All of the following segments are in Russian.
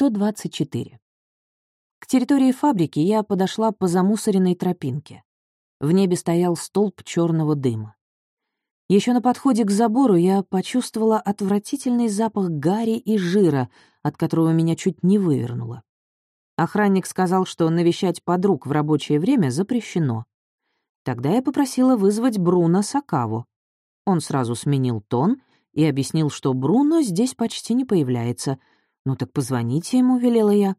124. К территории фабрики я подошла по замусоренной тропинке. В небе стоял столб черного дыма. Еще на подходе к забору я почувствовала отвратительный запах гари и жира, от которого меня чуть не вывернуло. Охранник сказал, что навещать подруг в рабочее время запрещено. Тогда я попросила вызвать Бруно Сакаву. Он сразу сменил тон и объяснил, что Бруно здесь почти не появляется. «Ну так позвоните ему», — велела я.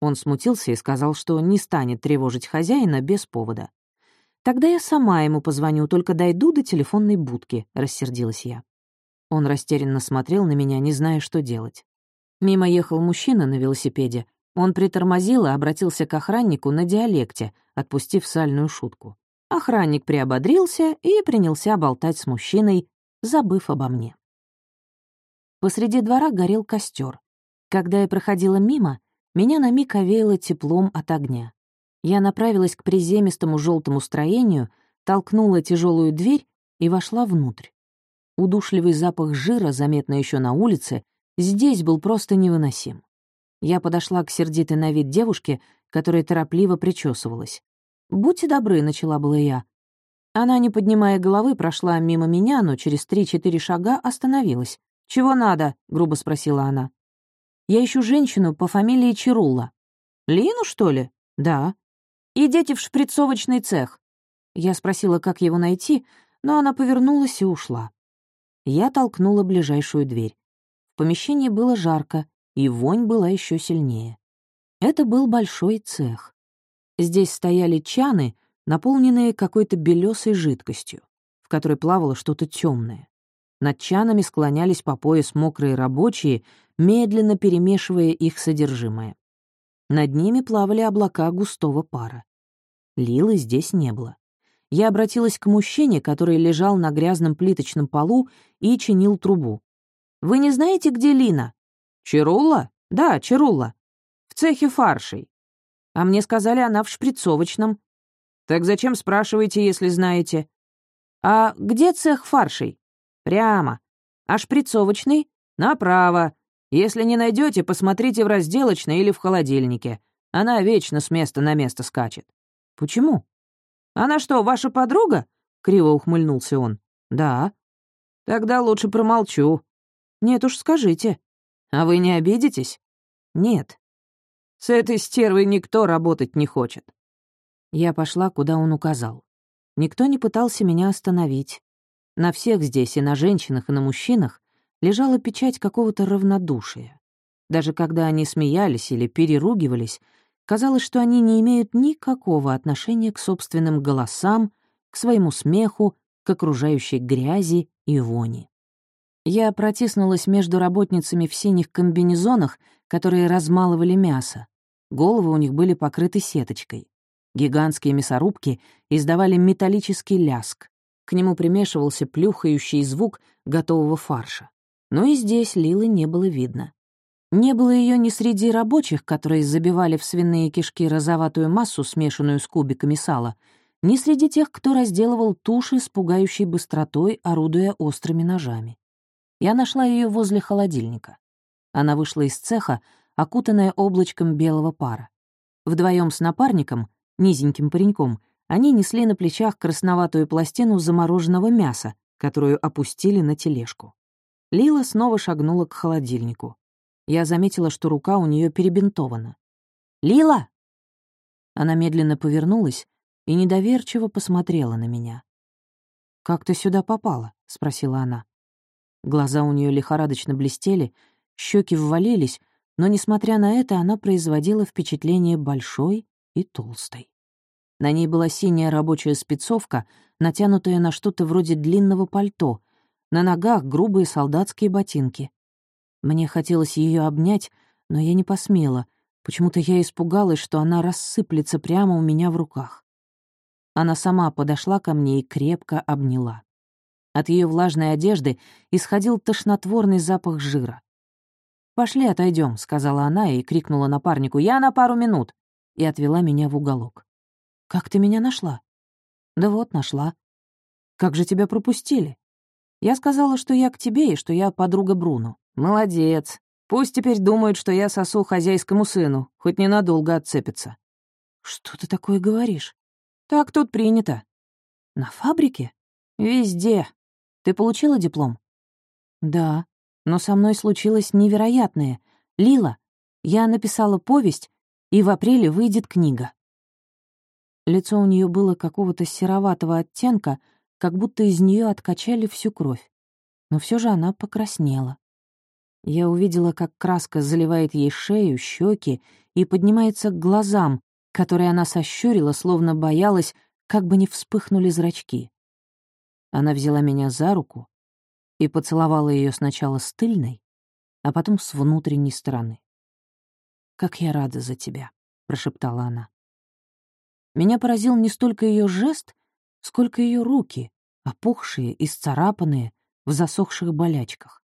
Он смутился и сказал, что не станет тревожить хозяина без повода. «Тогда я сама ему позвоню, только дойду до телефонной будки», — рассердилась я. Он растерянно смотрел на меня, не зная, что делать. Мимо ехал мужчина на велосипеде. Он притормозил и обратился к охраннику на диалекте, отпустив сальную шутку. Охранник приободрился и принялся болтать с мужчиной, забыв обо мне. Посреди двора горел костер. Когда я проходила мимо, меня на миг овеяло теплом от огня. Я направилась к приземистому желтому строению, толкнула тяжелую дверь и вошла внутрь. Удушливый запах жира, заметно еще на улице, здесь был просто невыносим. Я подошла к сердитой на вид девушке, которая торопливо причесывалась. «Будьте добры», — начала была я. Она, не поднимая головы, прошла мимо меня, но через три-четыре шага остановилась. «Чего надо?» — грубо спросила она. «Я ищу женщину по фамилии Чирула». «Лину, что ли?» «Да». «Идите в шприцовочный цех». Я спросила, как его найти, но она повернулась и ушла. Я толкнула ближайшую дверь. В помещении было жарко, и вонь была еще сильнее. Это был большой цех. Здесь стояли чаны, наполненные какой-то белесой жидкостью, в которой плавало что-то темное. Над чанами склонялись по пояс мокрые рабочие, медленно перемешивая их содержимое. Над ними плавали облака густого пара. Лилы здесь не было. Я обратилась к мужчине, который лежал на грязном плиточном полу и чинил трубу. «Вы не знаете, где Лина?» «Чирула? Да, Чирула. В цехе фаршей. А мне сказали, она в шприцовочном. Так зачем спрашиваете, если знаете? А где цех фаршей? Прямо. А шприцовочный? Направо. Если не найдете, посмотрите в разделочной или в холодильнике. Она вечно с места на место скачет. Почему? Она что, ваша подруга? Криво ухмыльнулся он. Да. Тогда лучше промолчу. Нет уж, скажите. А вы не обидитесь? Нет. С этой стервой никто работать не хочет. Я пошла, куда он указал. Никто не пытался меня остановить. На всех здесь, и на женщинах, и на мужчинах, лежала печать какого-то равнодушия. Даже когда они смеялись или переругивались, казалось, что они не имеют никакого отношения к собственным голосам, к своему смеху, к окружающей грязи и вони. Я протиснулась между работницами в синих комбинезонах, которые размалывали мясо. Головы у них были покрыты сеточкой. Гигантские мясорубки издавали металлический ляск. К нему примешивался плюхающий звук готового фарша. Но и здесь Лилы не было видно. Не было ее ни среди рабочих, которые забивали в свиные кишки розоватую массу, смешанную с кубиками сала, ни среди тех, кто разделывал туши с пугающей быстротой, орудуя острыми ножами. Я нашла ее возле холодильника. Она вышла из цеха, окутанная облачком белого пара. Вдвоем с напарником, низеньким пареньком, они несли на плечах красноватую пластину замороженного мяса, которую опустили на тележку. Лила снова шагнула к холодильнику. Я заметила, что рука у нее перебинтована. «Лила!» Она медленно повернулась и недоверчиво посмотрела на меня. «Как ты сюда попала?» — спросила она. Глаза у нее лихорадочно блестели, щеки ввалились, но, несмотря на это, она производила впечатление большой и толстой. На ней была синяя рабочая спецовка, натянутая на что-то вроде длинного пальто, на ногах грубые солдатские ботинки. Мне хотелось ее обнять, но я не посмела. Почему-то я испугалась, что она рассыплется прямо у меня в руках. Она сама подошла ко мне и крепко обняла. От ее влажной одежды исходил тошнотворный запах жира. «Пошли отойдем, сказала она и крикнула напарнику «Я на пару минут!» и отвела меня в уголок. «Как ты меня нашла?» «Да вот, нашла». «Как же тебя пропустили?» «Я сказала, что я к тебе и что я подруга Бруно». «Молодец. Пусть теперь думают, что я сосу хозяйскому сыну, хоть ненадолго отцепится». «Что ты такое говоришь?» «Так тут принято». «На фабрике?» «Везде. Ты получила диплом?» «Да, но со мной случилось невероятное. Лила, я написала повесть, и в апреле выйдет книга». Лицо у нее было какого-то сероватого оттенка, как будто из нее откачали всю кровь. Но все же она покраснела. Я увидела, как краска заливает ей шею, щеки и поднимается к глазам, которые она сощурила, словно боялась, как бы не вспыхнули зрачки. Она взяла меня за руку и поцеловала ее сначала с тыльной, а потом с внутренней стороны. «Как я рада за тебя», — прошептала она. Меня поразил не столько ее жест, сколько ее руки, опухшие, и исцарапанные, в засохших болячках.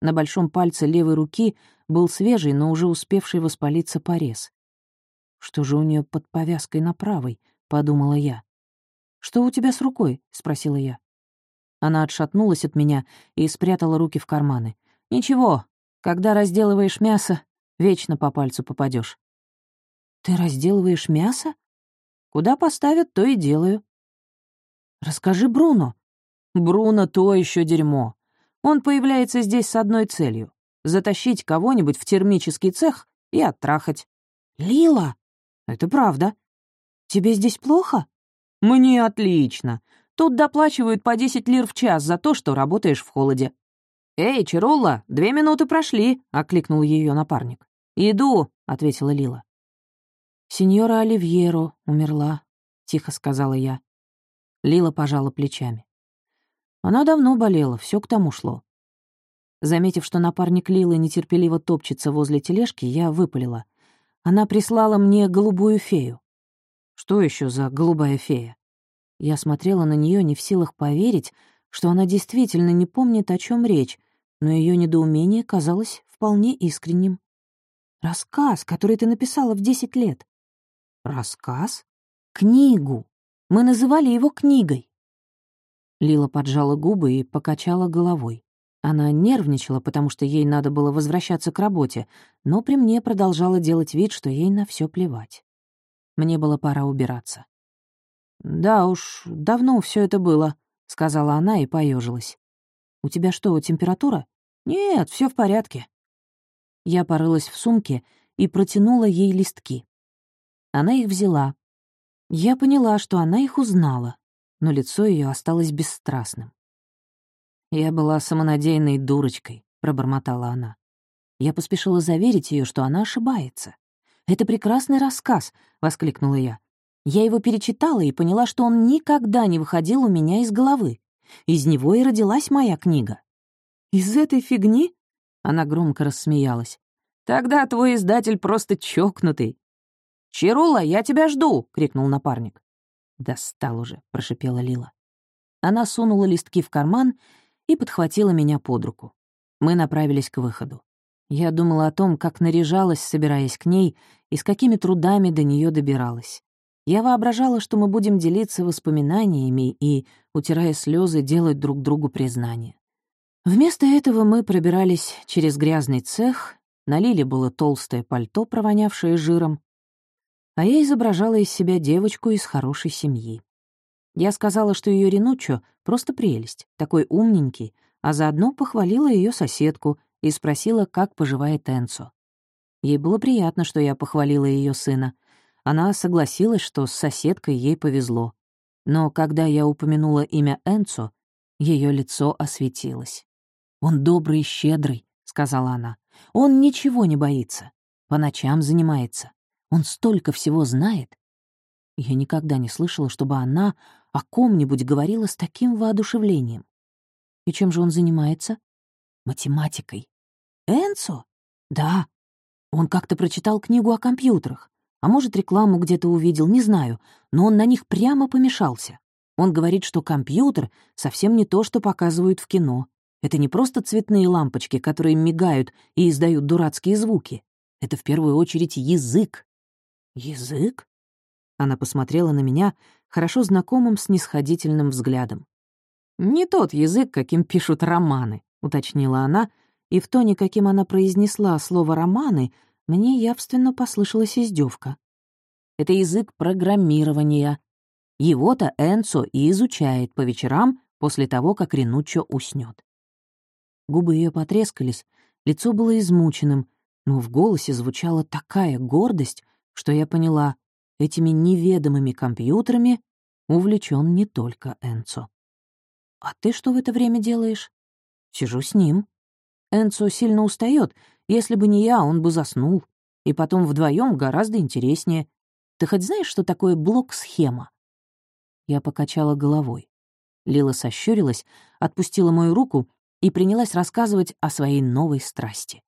На большом пальце левой руки был свежий, но уже успевший воспалиться порез. «Что же у нее под повязкой на правой?» — подумала я. «Что у тебя с рукой?» — спросила я. Она отшатнулась от меня и спрятала руки в карманы. «Ничего, когда разделываешь мясо, вечно по пальцу попадешь. «Ты разделываешь мясо?» «Куда поставят, то и делаю». «Расскажи Бруно». «Бруно то еще дерьмо. Он появляется здесь с одной целью — затащить кого-нибудь в термический цех и оттрахать. «Лила!» «Это правда». «Тебе здесь плохо?» «Мне отлично. Тут доплачивают по 10 лир в час за то, что работаешь в холоде». «Эй, Чарулла, две минуты прошли», — окликнул ее напарник. «Иду», — ответила Лила. «Сеньора Оливьеро умерла», — тихо сказала я. Лила пожала плечами. Она давно болела, все к тому шло. Заметив, что напарник Лилы нетерпеливо топчется возле тележки, я выпалила. Она прислала мне голубую фею. Что еще за голубая фея? Я смотрела на нее не в силах поверить, что она действительно не помнит, о чем речь, но ее недоумение казалось вполне искренним. «Рассказ, который ты написала в десять лет». «Рассказ?» «Книгу. Мы называли его книгой. Лила поджала губы и покачала головой. Она нервничала, потому что ей надо было возвращаться к работе, но при мне продолжала делать вид, что ей на все плевать. Мне было пора убираться. «Да уж, давно все это было», — сказала она и поежилась. «У тебя что, температура?» «Нет, все в порядке». Я порылась в сумке и протянула ей листки. Она их взяла. Я поняла, что она их узнала но лицо ее осталось бесстрастным. «Я была самонадеянной дурочкой», — пробормотала она. Я поспешила заверить ее, что она ошибается. «Это прекрасный рассказ», — воскликнула я. Я его перечитала и поняла, что он никогда не выходил у меня из головы. Из него и родилась моя книга. «Из этой фигни?» — она громко рассмеялась. «Тогда твой издатель просто чокнутый». «Чирула, я тебя жду!» — крикнул напарник. «Достал уже», — прошипела Лила. Она сунула листки в карман и подхватила меня под руку. Мы направились к выходу. Я думала о том, как наряжалась, собираясь к ней, и с какими трудами до нее добиралась. Я воображала, что мы будем делиться воспоминаниями и, утирая слезы, делать друг другу признание. Вместо этого мы пробирались через грязный цех, на Лиле было толстое пальто, провонявшее жиром, а я изображала из себя девочку из хорошей семьи. Я сказала, что ее Ренучо — просто прелесть, такой умненький, а заодно похвалила ее соседку и спросила, как поживает Энцо. Ей было приятно, что я похвалила ее сына. Она согласилась, что с соседкой ей повезло. Но когда я упомянула имя Энцо, ее лицо осветилось. «Он добрый и щедрый», — сказала она. «Он ничего не боится. По ночам занимается. Он столько всего знает. Я никогда не слышала, чтобы она о ком-нибудь говорила с таким воодушевлением. И чем же он занимается? Математикой. Энцо? Да. Он как-то прочитал книгу о компьютерах. А может, рекламу где-то увидел, не знаю, но он на них прямо помешался. Он говорит, что компьютер совсем не то, что показывают в кино. Это не просто цветные лампочки, которые мигают и издают дурацкие звуки. Это в первую очередь язык. «Язык?» Она посмотрела на меня хорошо знакомым снисходительным взглядом. «Не тот язык, каким пишут романы», — уточнила она и в тоне, каким она произнесла слово «романы», мне явственно послышалась издевка. Это язык программирования. Его-то Энцо и изучает по вечерам после того, как Ренуччо уснет. Губы ее потрескались, лицо было измученным, но в голосе звучала такая гордость, что я поняла, этими неведомыми компьютерами увлечен не только Энцо. «А ты что в это время делаешь?» «Сижу с ним». Энцо сильно устает. Если бы не я, он бы заснул. И потом вдвоем гораздо интереснее. Ты хоть знаешь, что такое блок-схема?» Я покачала головой. Лила сощурилась, отпустила мою руку и принялась рассказывать о своей новой страсти.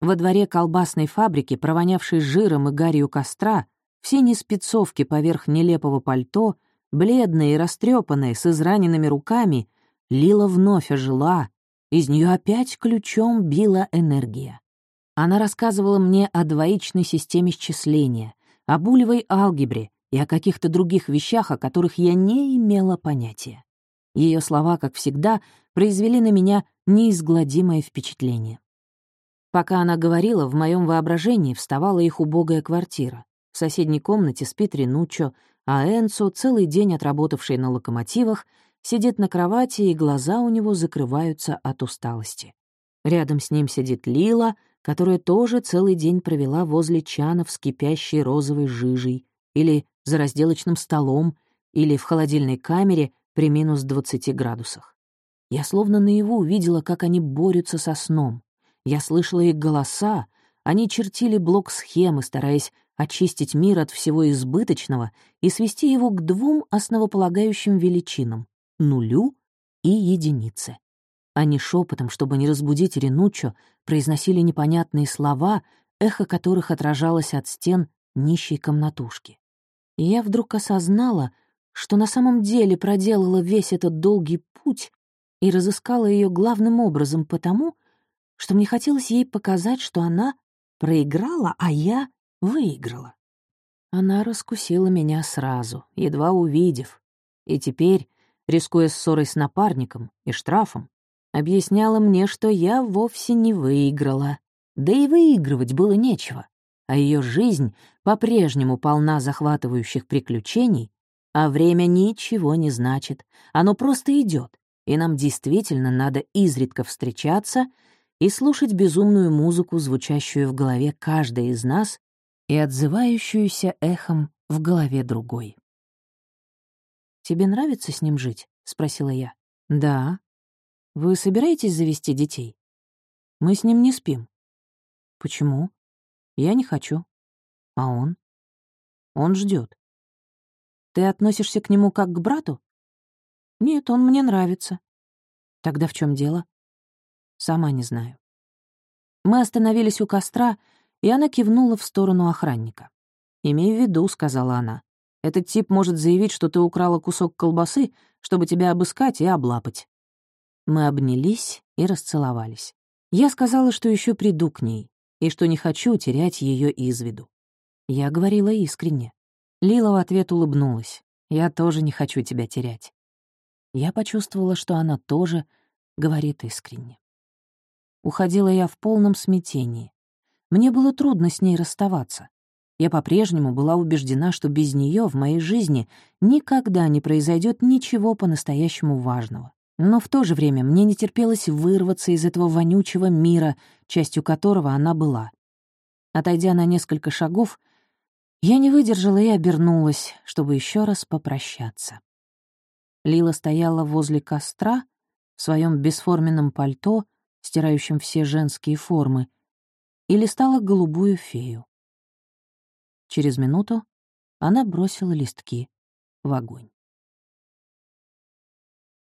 Во дворе колбасной фабрики, провонявшей жиром и гарью костра, все неспецовки поверх нелепого пальто, бледные и растрепанные, с израненными руками, Лила вновь ожила, из нее опять ключом била энергия. Она рассказывала мне о двоичной системе счисления, о булевой алгебре и о каких-то других вещах, о которых я не имела понятия. Ее слова, как всегда, произвели на меня неизгладимое впечатление. Пока она говорила, в моем воображении вставала их убогая квартира. В соседней комнате спит Ренучо, а Энцо, целый день отработавший на локомотивах, сидит на кровати, и глаза у него закрываются от усталости. Рядом с ним сидит Лила, которая тоже целый день провела возле чанов с кипящей розовой жижей, или за разделочным столом, или в холодильной камере при минус 20 градусах. Я словно наяву увидела, как они борются со сном. Я слышала их голоса, они чертили блок схемы, стараясь очистить мир от всего избыточного и свести его к двум основополагающим величинам — нулю и единице. Они шепотом, чтобы не разбудить Ренучо, произносили непонятные слова, эхо которых отражалось от стен нищей комнатушки. И я вдруг осознала, что на самом деле проделала весь этот долгий путь и разыскала ее главным образом потому, что мне хотелось ей показать, что она проиграла, а я выиграла. Она раскусила меня сразу, едва увидев, и теперь, рискуя ссорой с напарником и штрафом, объясняла мне, что я вовсе не выиграла. Да и выигрывать было нечего, а ее жизнь по-прежнему полна захватывающих приключений, а время ничего не значит, оно просто идет, и нам действительно надо изредка встречаться и слушать безумную музыку, звучащую в голове каждой из нас и отзывающуюся эхом в голове другой. «Тебе нравится с ним жить?» — спросила я. «Да», вы собираетесь завести детей? Мы с ним не спим. Почему? Я не хочу. А он? Он ждет. Ты относишься к нему как к брату? Нет, он мне нравится. Тогда в чем дело? Сама не знаю. Мы остановились у костра, и она кивнула в сторону охранника. «Имей в виду», — сказала она, — «этот тип может заявить, что ты украла кусок колбасы, чтобы тебя обыскать и облапать. Мы обнялись и расцеловались. Я сказала, что еще приду к ней, и что не хочу терять ее из виду. Я говорила искренне. Лила в ответ улыбнулась. «Я тоже не хочу тебя терять». Я почувствовала, что она тоже говорит искренне. Уходила я в полном смятении. Мне было трудно с ней расставаться. Я по-прежнему была убеждена, что без нее в моей жизни никогда не произойдет ничего по-настоящему важного. Но в то же время мне не терпелось вырваться из этого вонючего мира, частью которого она была. Отойдя на несколько шагов, я не выдержала и обернулась, чтобы еще раз попрощаться. Лила стояла возле костра в своем бесформенном пальто, стирающем все женские формы, и листала голубую фею. Через минуту она бросила листки в огонь.